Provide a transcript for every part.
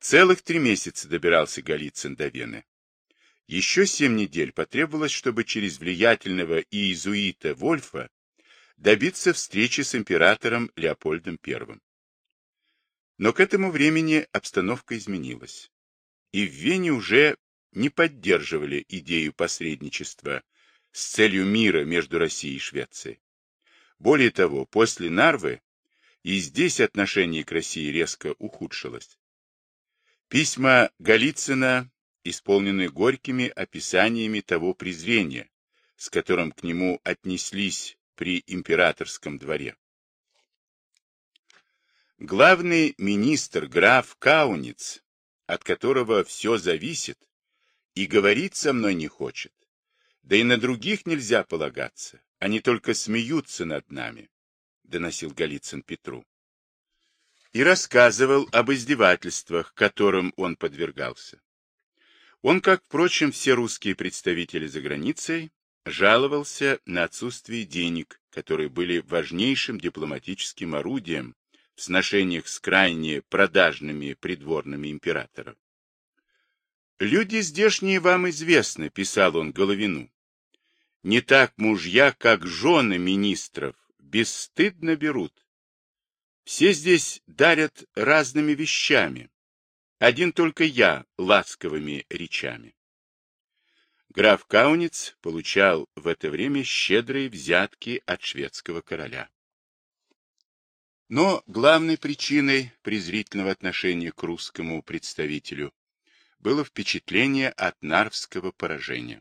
Целых три месяца добирался Голицын до Вены. Еще семь недель потребовалось, чтобы через влиятельного иезуита Вольфа добиться встречи с императором Леопольдом I. Но к этому времени обстановка изменилась, и в Вене уже не поддерживали идею посредничества с целью мира между Россией и Швецией. Более того, после Нарвы и здесь отношение к России резко ухудшилось. Письма Голицына исполнены горькими описаниями того презрения, с которым к нему отнеслись при императорском дворе. Главный министр граф Кауниц, от которого все зависит, и говорить со мной не хочет, да и на других нельзя полагаться, они только смеются над нами, — доносил Голицын Петру. И рассказывал об издевательствах, которым он подвергался. Он, как, впрочем, все русские представители за границей, жаловался на отсутствие денег, которые были важнейшим дипломатическим орудием в сношениях с крайне продажными придворными императоров. «Люди здешние вам известны», — писал он Головину. «Не так мужья, как жены министров, бесстыдно берут. Все здесь дарят разными вещами, один только я ласковыми речами». Граф Кауниц получал в это время щедрые взятки от шведского короля. Но главной причиной презрительного отношения к русскому представителю было впечатление от Нарвского поражения.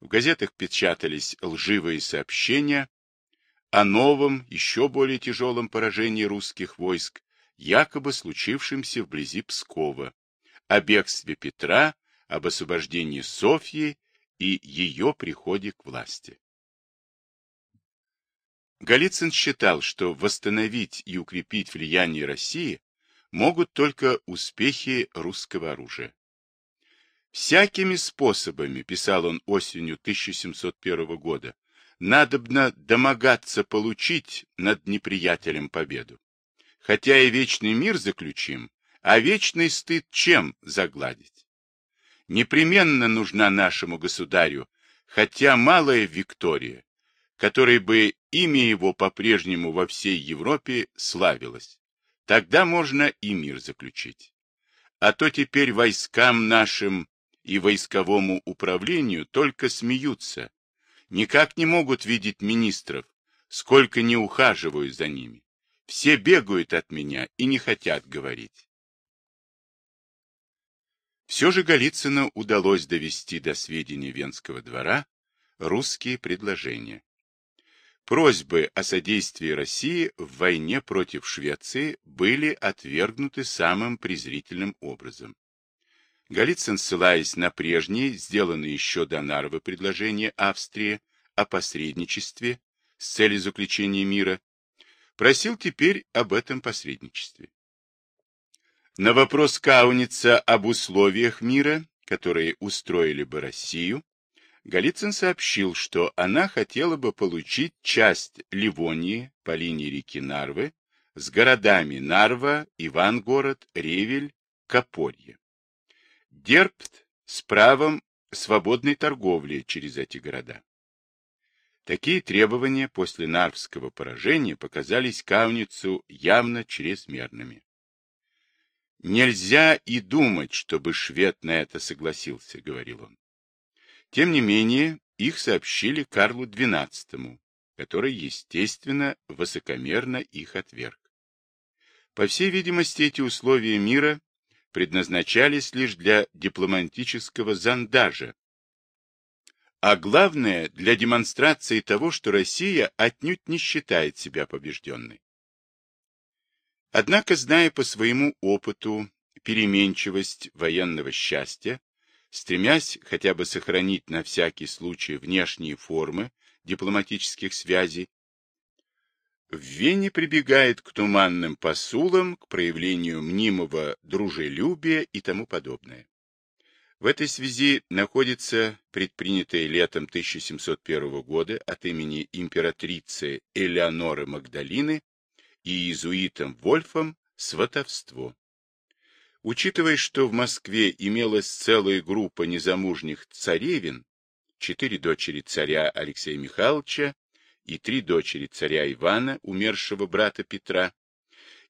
В газетах печатались лживые сообщения о новом, еще более тяжелом поражении русских войск, якобы случившемся вблизи Пскова, о бегстве Петра, об освобождении Софьи и ее приходе к власти. Голицын считал, что восстановить и укрепить влияние России могут только успехи русского оружия. Всякими способами, писал он осенью 1701 года, надобно домогаться получить над неприятелем победу. Хотя и вечный мир заключим, а вечный стыд чем загладить? Непременно нужна нашему государю, хотя малая Виктория, которой бы имя его по-прежнему во всей Европе славилось. Тогда можно и мир заключить. А то теперь войскам нашим и войсковому управлению только смеются, никак не могут видеть министров, сколько не ухаживаю за ними. Все бегают от меня и не хотят говорить. Все же Голицыну удалось довести до сведения Венского двора русские предложения. Просьбы о содействии России в войне против Швеции были отвергнуты самым презрительным образом. Голицын, ссылаясь на прежние, сделанные еще до Нарвы предложения Австрии о посредничестве с целью заключения мира, просил теперь об этом посредничестве. На вопрос Кауница об условиях мира, которые устроили бы Россию, Голицын сообщил, что она хотела бы получить часть Ливонии по линии реки Нарвы с городами Нарва, Ивангород, Ревель, Копорье. Дерпт с правом свободной торговли через эти города. Такие требования после Нарвского поражения показались Кауницу явно чрезмерными. «Нельзя и думать, чтобы швед на это согласился», — говорил он. Тем не менее, их сообщили Карлу XII, который, естественно, высокомерно их отверг. По всей видимости, эти условия мира предназначались лишь для дипломатического зондажа, а главное, для демонстрации того, что Россия отнюдь не считает себя побежденной. Однако, зная по своему опыту переменчивость военного счастья, стремясь хотя бы сохранить на всякий случай внешние формы дипломатических связей, в Вене прибегает к туманным посулам, к проявлению мнимого дружелюбия и тому подобное. В этой связи находится предпринятое летом 1701 года от имени императрицы Элеоноры Магдалины и иезуитом Вольфом сватовство. Учитывая, что в Москве имелась целая группа незамужних царевин, четыре дочери царя Алексея Михайловича и три дочери царя Ивана, умершего брата Петра,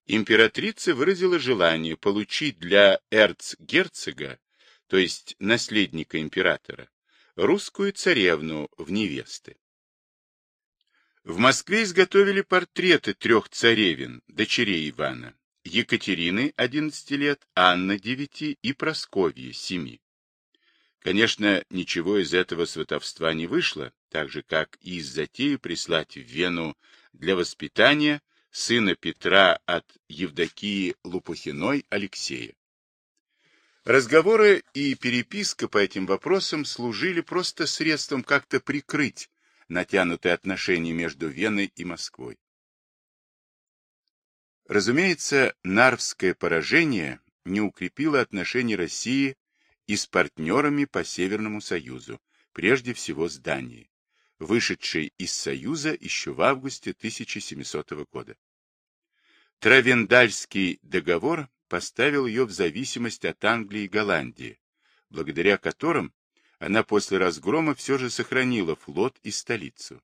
императрица выразила желание получить для эрцгерцога, то есть наследника императора, русскую царевну в невесты. В Москве изготовили портреты трех царевин, дочерей Ивана, Екатерины, 11 лет, Анны, 9 и Просковьи, 7. Конечно, ничего из этого сватовства не вышло, так же, как и из затеи прислать в Вену для воспитания сына Петра от Евдокии Лупухиной Алексея. Разговоры и переписка по этим вопросам служили просто средством как-то прикрыть натянутые отношения между Веной и Москвой. Разумеется, Нарвское поражение не укрепило отношения России и с партнерами по Северному Союзу, прежде всего с Данией, вышедшей из Союза еще в августе 1700 года. Травендальский договор поставил ее в зависимость от Англии и Голландии, благодаря которым она после разгрома все же сохранила флот и столицу.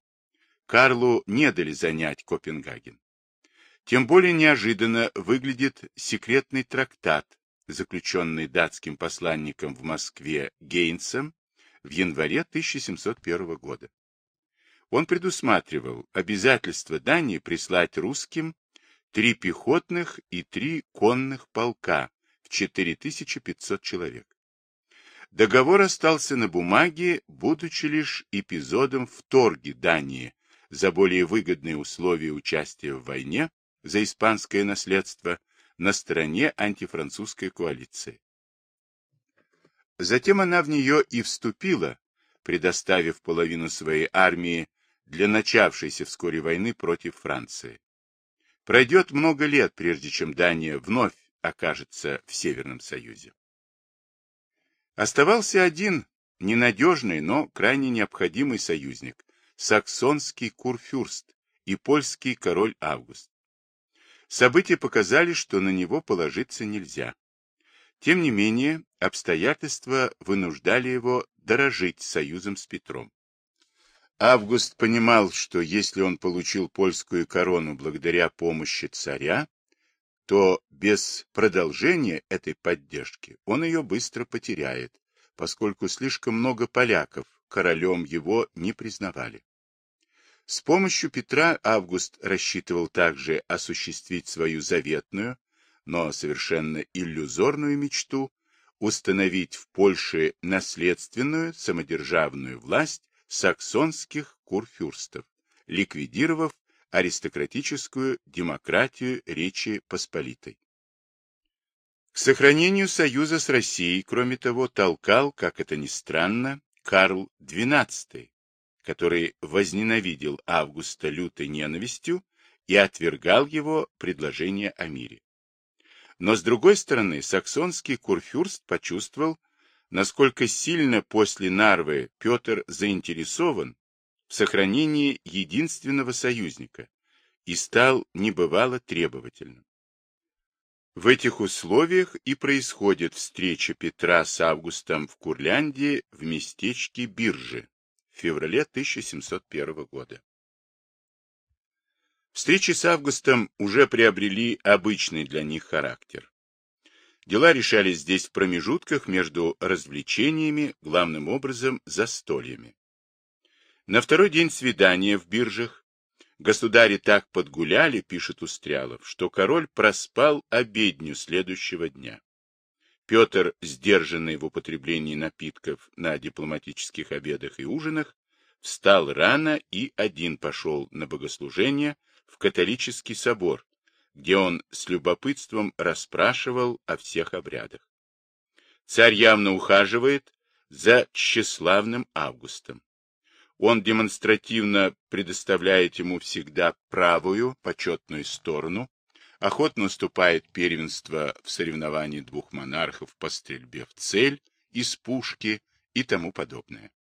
Карлу не дали занять Копенгаген. Тем более неожиданно выглядит секретный трактат, заключенный датским посланником в Москве Гейнсом в январе 1701 года. Он предусматривал обязательство Дании прислать русским три пехотных и три конных полка в 4500 человек. Договор остался на бумаге, будучи лишь эпизодом в торге Дании за более выгодные условия участия в войне за испанское наследство на стороне антифранцузской коалиции. Затем она в нее и вступила, предоставив половину своей армии для начавшейся вскоре войны против Франции. Пройдет много лет, прежде чем Дания вновь окажется в Северном Союзе. Оставался один ненадежный, но крайне необходимый союзник – саксонский курфюрст и польский король Август. События показали, что на него положиться нельзя. Тем не менее, обстоятельства вынуждали его дорожить союзом с Петром. Август понимал, что если он получил польскую корону благодаря помощи царя, то без продолжения этой поддержки он ее быстро потеряет, поскольку слишком много поляков королем его не признавали. С помощью Петра Август рассчитывал также осуществить свою заветную, но совершенно иллюзорную мечту установить в Польше наследственную самодержавную власть саксонских курфюрстов, ликвидировав аристократическую демократию Речи Посполитой. К сохранению союза с Россией, кроме того, толкал, как это ни странно, Карл XII, который возненавидел Августа лютой ненавистью и отвергал его предложение о мире. Но, с другой стороны, саксонский курфюрст почувствовал, насколько сильно после Нарвы Петр заинтересован в сохранении единственного союзника и стал небывало требовательным. В этих условиях и происходит встреча Петра с Августом в Курляндии в местечке Биржи феврале 1701 года. Встречи с Августом уже приобрели обычный для них характер. Дела решались здесь в промежутках между развлечениями, главным образом застольями. На второй день свидания в биржах государи так подгуляли, пишет Устрялов, что король проспал обедню следующего дня. Петр, сдержанный в употреблении напитков на дипломатических обедах и ужинах, встал рано и один пошел на богослужение в католический собор, где он с любопытством расспрашивал о всех обрядах. Царь явно ухаживает за тщеславным Августом. Он демонстративно предоставляет ему всегда правую, почетную сторону, охотно уступает первенство в соревновании двух монархов по стрельбе в цель, из пушки и тому подобное.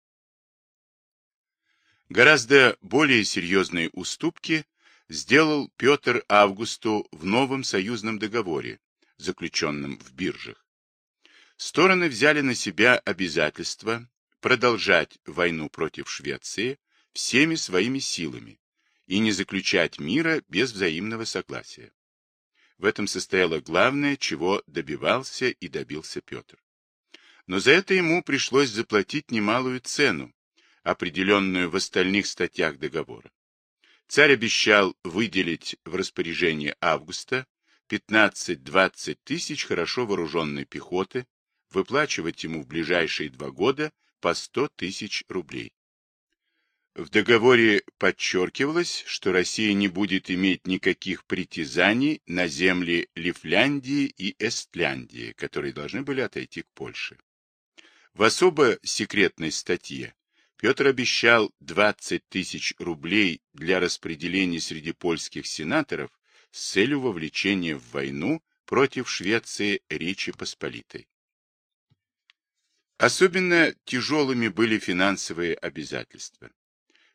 Гораздо более серьезные уступки сделал Петр Августу в новом союзном договоре, заключенным в биржах. Стороны взяли на себя обязательство продолжать войну против Швеции всеми своими силами и не заключать мира без взаимного согласия. В этом состояло главное, чего добивался и добился Петр. Но за это ему пришлось заплатить немалую цену, определенную в остальных статьях договора. Царь обещал выделить в распоряжение Августа 15-20 тысяч хорошо вооруженной пехоты, выплачивать ему в ближайшие два года по 100 тысяч рублей. В договоре подчеркивалось, что Россия не будет иметь никаких притязаний на земли Лифляндии и Эстляндии, которые должны были отойти к Польше. В особо секретной статье Петр обещал 20 тысяч рублей для распределения среди польских сенаторов с целью вовлечения в войну против Швеции Речи Посполитой. Особенно тяжелыми были финансовые обязательства.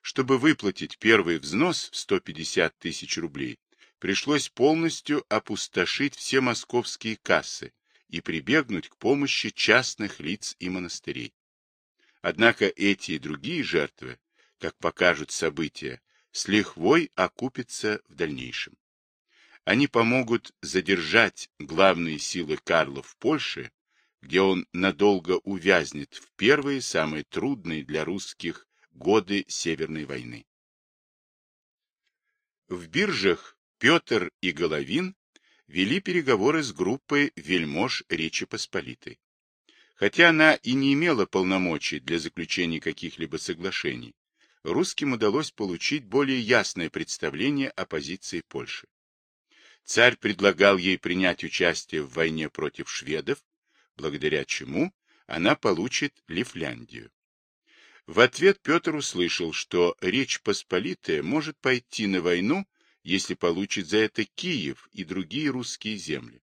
Чтобы выплатить первый взнос в 150 тысяч рублей, пришлось полностью опустошить все московские кассы и прибегнуть к помощи частных лиц и монастырей. Однако эти и другие жертвы, как покажут события, с лихвой окупятся в дальнейшем. Они помогут задержать главные силы Карла в Польше где он надолго увязнет в первые, самые трудные для русских годы Северной войны. В биржах Петр и Головин вели переговоры с группой вельмож Речи Посполитой. Хотя она и не имела полномочий для заключения каких-либо соглашений, русским удалось получить более ясное представление о позиции Польши. Царь предлагал ей принять участие в войне против шведов, благодаря чему она получит Лифляндию. В ответ Петр услышал, что Речь Посполитая может пойти на войну, если получит за это Киев и другие русские земли.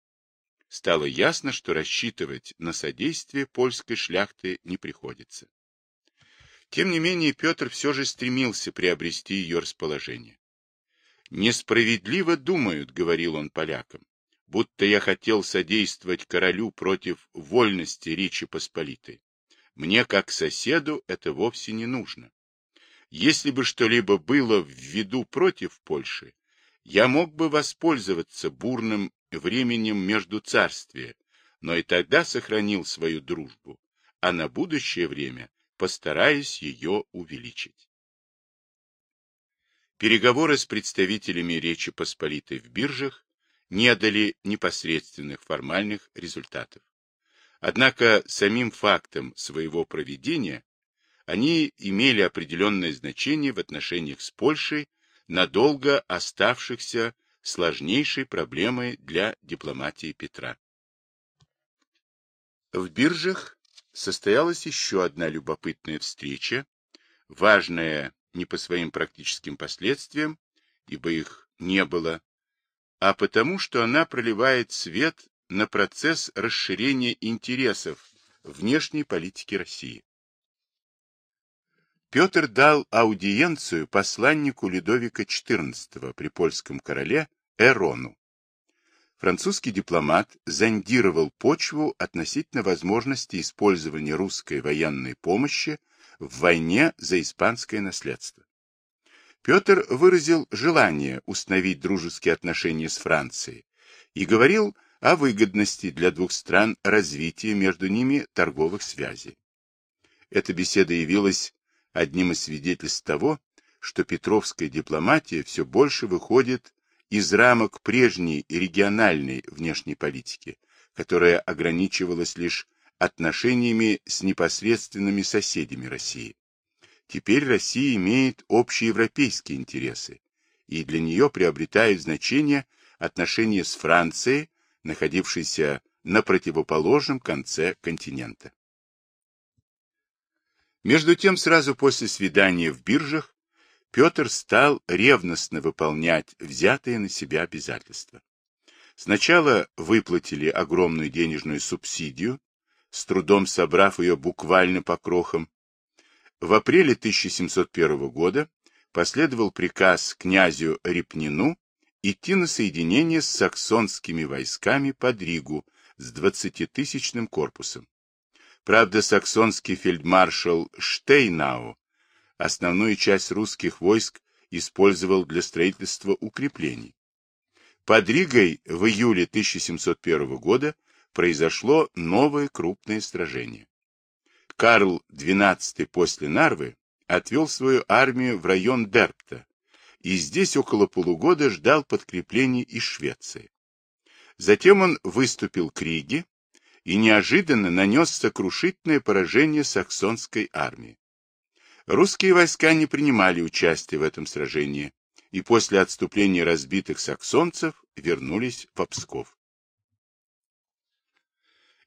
Стало ясно, что рассчитывать на содействие польской шляхты не приходится. Тем не менее, Петр все же стремился приобрести ее расположение. «Несправедливо думают», — говорил он полякам, будто я хотел содействовать королю против вольности Речи Посполитой. Мне, как соседу, это вовсе не нужно. Если бы что-либо было в виду против Польши, я мог бы воспользоваться бурным временем между царствия, но и тогда сохранил свою дружбу, а на будущее время постараюсь ее увеличить. Переговоры с представителями Речи Посполитой в биржах не дали непосредственных формальных результатов. Однако самим фактом своего проведения они имели определенное значение в отношениях с Польшей, надолго оставшихся сложнейшей проблемой для дипломатии Петра. В биржах состоялась еще одна любопытная встреча, важная не по своим практическим последствиям, ибо их не было, а потому, что она проливает свет на процесс расширения интересов внешней политики России. Петр дал аудиенцию посланнику Людовика XIV при польском короле Эрону. Французский дипломат зондировал почву относительно возможности использования русской военной помощи в войне за испанское наследство. Петр выразил желание установить дружеские отношения с Францией и говорил о выгодности для двух стран развития между ними торговых связей. Эта беседа явилась одним из свидетельств того, что петровская дипломатия все больше выходит из рамок прежней региональной внешней политики, которая ограничивалась лишь отношениями с непосредственными соседями России. Теперь Россия имеет общеевропейские интересы, и для нее приобретают значение отношения с Францией, находившейся на противоположном конце континента. Между тем, сразу после свидания в биржах, Петр стал ревностно выполнять взятые на себя обязательства. Сначала выплатили огромную денежную субсидию, с трудом собрав ее буквально по крохам, в апреле 1701 года последовал приказ князю Репнину идти на соединение с саксонскими войсками под Ригу с 20-тысячным корпусом. Правда, саксонский фельдмаршал Штейнау основную часть русских войск использовал для строительства укреплений. Под Ригой в июле 1701 года произошло новое крупное сражение. Карл XII после Нарвы отвел свою армию в район Дерпта, и здесь около полугода ждал подкреплений из Швеции. Затем он выступил к Риге и неожиданно нанес сокрушительное поражение саксонской армии. Русские войска не принимали участия в этом сражении и после отступления разбитых саксонцев вернулись в Псков.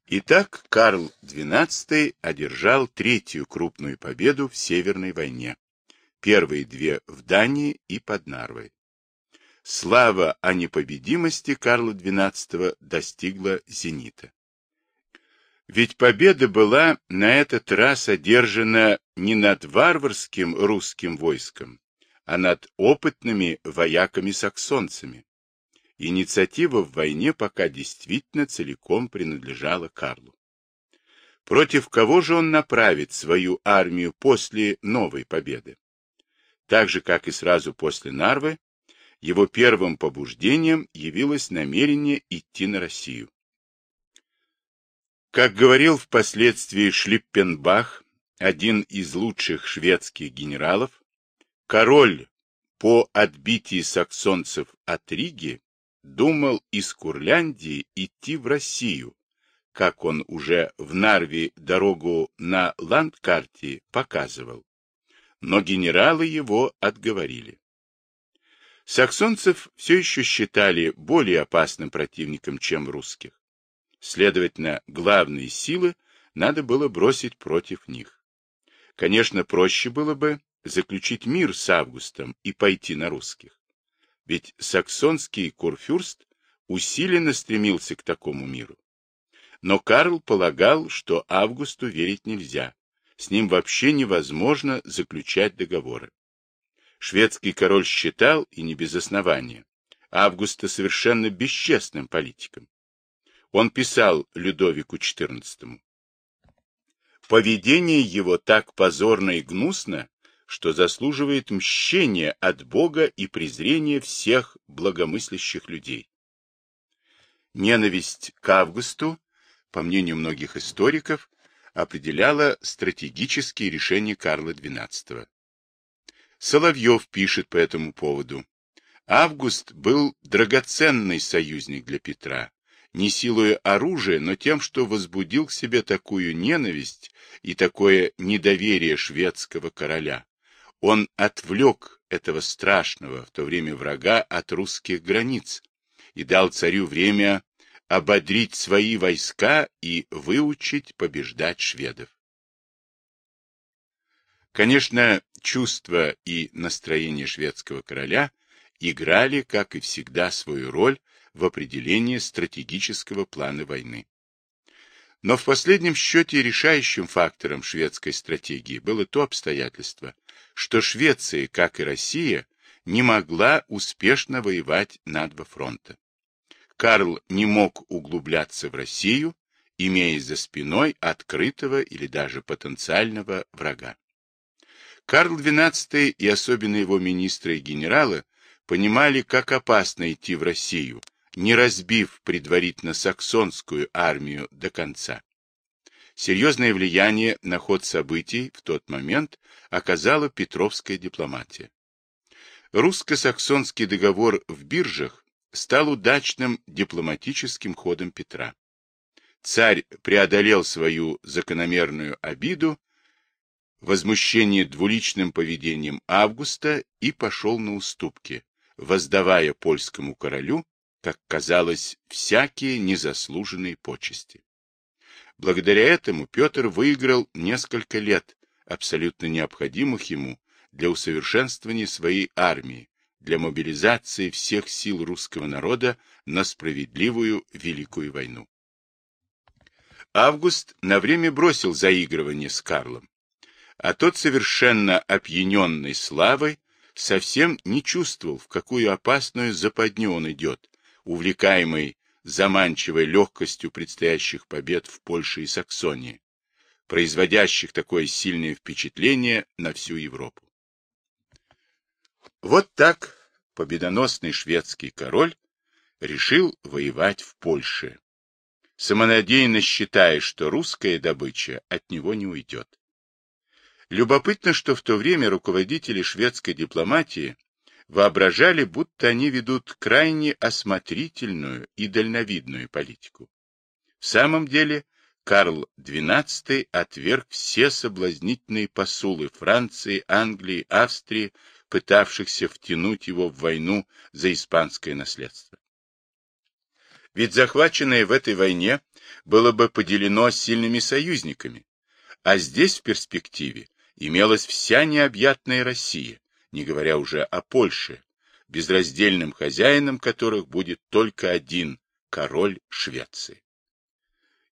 Итак, Карл XII одержал третью крупную победу в Северной войне, первые две в Дании и под Нарвой. Слава о непобедимости Карла XII достигла зенита. Ведь победа была на этот раз одержана не над варварским русским войском, а над опытными вояками-саксонцами. Инициатива в войне пока действительно целиком принадлежала Карлу. Против кого же он направит свою армию после новой победы? Так же, как и сразу после Нарвы, его первым побуждением явилось намерение идти на Россию. Как говорил впоследствии Шлиппенбах, один из лучших шведских генералов, король по отбитии саксонцев от Риги думал из Курляндии идти в Россию, как он уже в Нарве дорогу на ландкарте показывал. Но генералы его отговорили. Саксонцев все еще считали более опасным противником, чем русских. Следовательно, главные силы надо было бросить против них. Конечно, проще было бы заключить мир с Августом и пойти на русских. Ведь саксонский курфюрст усиленно стремился к такому миру. Но Карл полагал, что Августу верить нельзя, с ним вообще невозможно заключать договоры. Шведский король считал, и не без основания, Августа совершенно бесчестным политиком. Он писал Людовику XIV. Поведение его так позорно и гнусно, что заслуживает мщения от Бога и презрения всех благомыслящих людей. Ненависть к Августу, по мнению многих историков, определяла стратегические решения Карла XII. Соловьев пишет по этому поводу. Август был драгоценный союзник для Петра, не силой оружия, но тем, что возбудил к себе такую ненависть и такое недоверие шведского короля. Он отвлек этого страшного в то время врага от русских границ и дал царю время ободрить свои войска и выучить побеждать шведов. Конечно, чувства и настроение шведского короля играли, как и всегда, свою роль в определении стратегического плана войны. Но в последнем счете решающим фактором шведской стратегии было то обстоятельство, что Швеция, как и Россия, не могла успешно воевать на два фронта. Карл не мог углубляться в Россию, имея за спиной открытого или даже потенциального врага. Карл XII и особенно его министры и генералы понимали, как опасно идти в Россию, не разбив предварительно саксонскую армию до конца. Серьезное влияние на ход событий в тот момент оказала петровская дипломатия. Русско-саксонский договор в биржах стал удачным дипломатическим ходом Петра. Царь преодолел свою закономерную обиду, возмущение двуличным поведением Августа и пошел на уступки, воздавая польскому королю, как казалось, всякие незаслуженные почести. Благодаря этому Петр выиграл несколько лет, абсолютно необходимых ему для усовершенствования своей армии, для мобилизации всех сил русского народа на справедливую Великую войну. Август на время бросил заигрывание с Карлом, а тот, совершенно опьяненный славой, совсем не чувствовал, в какую опасную западню он идет, увлекаемый заманчивой легкостью предстоящих побед в Польше и Саксонии, производящих такое сильное впечатление на всю Европу. Вот так победоносный шведский король решил воевать в Польше, самонадеянно считая, что русская добыча от него не уйдет. Любопытно, что в то время руководители шведской дипломатии воображали, будто они ведут крайне осмотрительную и дальновидную политику. В самом деле, Карл XII отверг все соблазнительные посулы Франции, Англии, Австрии, пытавшихся втянуть его в войну за испанское наследство. Ведь захваченное в этой войне было бы поделено сильными союзниками, а здесь в перспективе имелась вся необъятная Россия, не говоря уже о Польше, безраздельным хозяином которых будет только один король Швеции.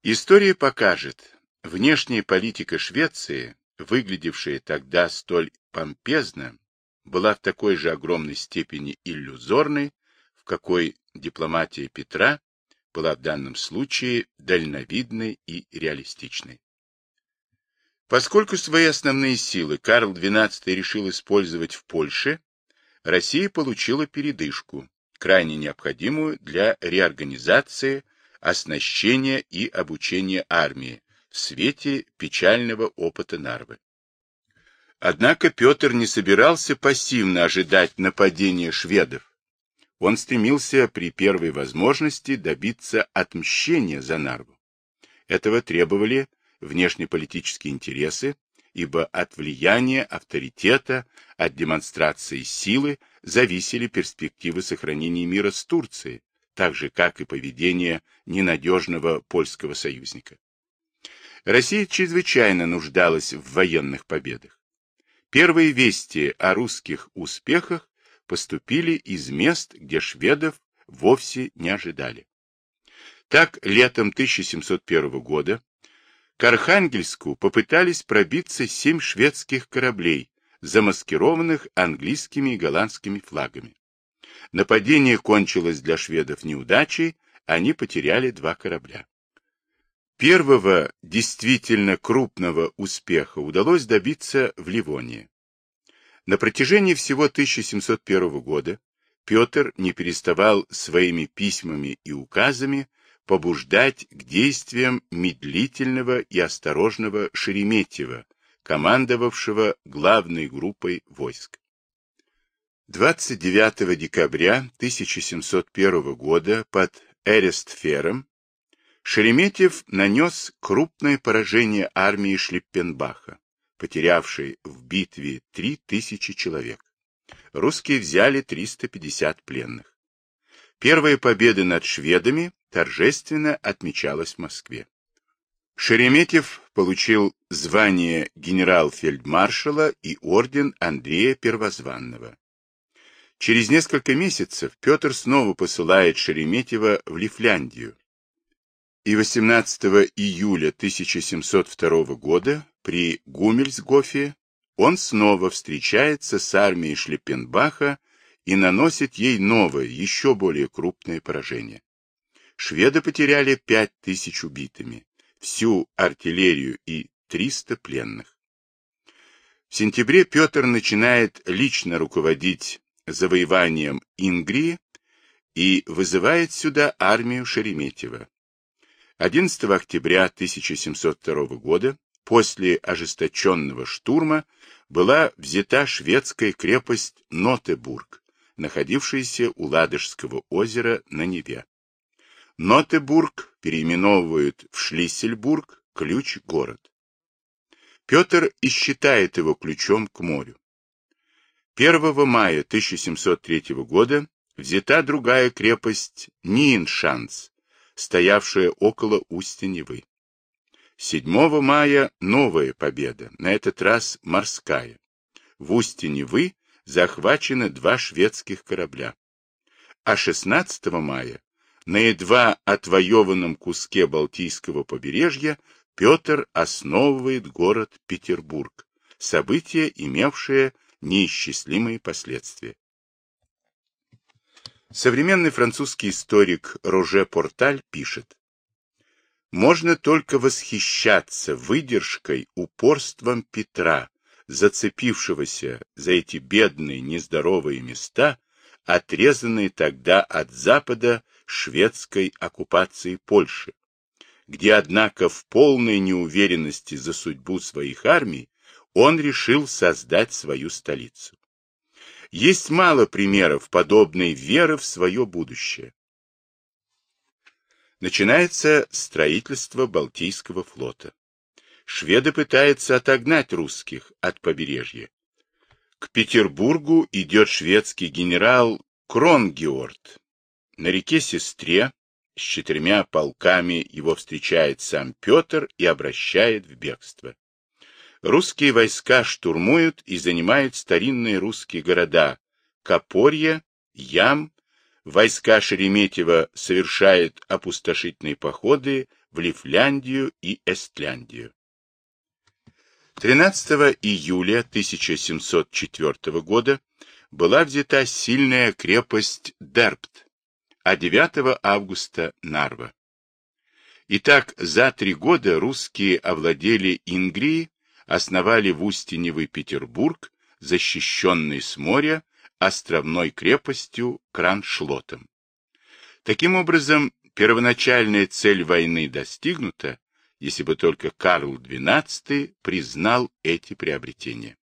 История покажет, внешняя политика Швеции, выглядевшая тогда столь помпезно, была в такой же огромной степени иллюзорной, в какой дипломатия Петра была в данном случае дальновидной и реалистичной. Поскольку свои основные силы Карл XII решил использовать в Польше, Россия получила передышку, крайне необходимую для реорганизации, оснащения и обучения армии в свете печального опыта Нарвы. Однако Петр не собирался пассивно ожидать нападения шведов. Он стремился при первой возможности добиться отмщения за Нарву. Этого требовали внешнеполитические интересы, ибо от влияния, авторитета, от демонстрации силы зависели перспективы сохранения мира с Турцией, так же, как и поведение ненадежного польского союзника. Россия чрезвычайно нуждалась в военных победах. Первые вести о русских успехах поступили из мест, где шведов вовсе не ожидали. Так, летом 1701 года к Архангельску попытались пробиться семь шведских кораблей, замаскированных английскими и голландскими флагами. Нападение кончилось для шведов неудачей, они потеряли два корабля. Первого действительно крупного успеха удалось добиться в Ливонии. На протяжении всего 1701 года Петр не переставал своими письмами и указами побуждать к действиям медлительного и осторожного Шереметьева, командовавшего главной группой войск. 29 декабря 1701 года под Эрестфером Шереметьев нанес крупное поражение армии Шлиппенбаха, потерявшей в битве 3000 человек. Русские взяли 350 пленных. Первая победа над шведами торжественно отмечалась в Москве. Шереметьев получил звание генерал-фельдмаршала и орден Андрея Первозванного. Через несколько месяцев Петр снова посылает Шереметьева в Лифляндию, и 18 июля 1702 года при Гумельсгофе он снова встречается с армией Шлепенбаха и наносит ей новое, еще более крупное поражение. Шведы потеряли 5000 убитыми, всю артиллерию и 300 пленных. В сентябре Петр начинает лично руководить завоеванием Ингрии и вызывает сюда армию Шереметьева. 11 октября 1702 года, после ожесточенного штурма, была взята шведская крепость Нотебург, находившаяся у Ладожского озера на Неве. Нотебург переименовывают в Шлиссельбург, ключ-город. Петр и считает его ключом к морю. 1 мая 1703 года взята другая крепость Ниеншанс, стоявшая около устья Невы. 7 мая новая победа, на этот раз морская. В устье Невы захвачены два шведских корабля. А 16 мая на едва отвоеванном куске Балтийского побережья Петр основывает город Петербург, событие, имевшее неисчислимые последствия. Современный французский историк Роже Порталь пишет, «Можно только восхищаться выдержкой, упорством Петра, зацепившегося за эти бедные, нездоровые места, отрезанные тогда от Запада шведской оккупацией Польши, где, однако, в полной неуверенности за судьбу своих армий, он решил создать свою столицу. Есть мало примеров подобной веры в свое будущее. Начинается строительство Балтийского флота. Шведы пытаются отогнать русских от побережья. К Петербургу идет шведский генерал Кронгеорд. На реке Сестре с четырьмя полками его встречает сам Петр и обращает в бегство. Русские войска штурмуют и занимают старинные русские города Копорье, Ям, войска Шереметьева совершают опустошительные походы в Лифляндию и Эстляндию. 13 июля 1704 года была взята сильная крепость Дербт, а 9 августа Нарва. Итак, за три года русские овладели Ингрией, основали в устье Невы Петербург, защищенный с моря островной крепостью Краншлотом. Таким образом, первоначальная цель войны достигнута, если бы только Карл XII признал эти приобретения.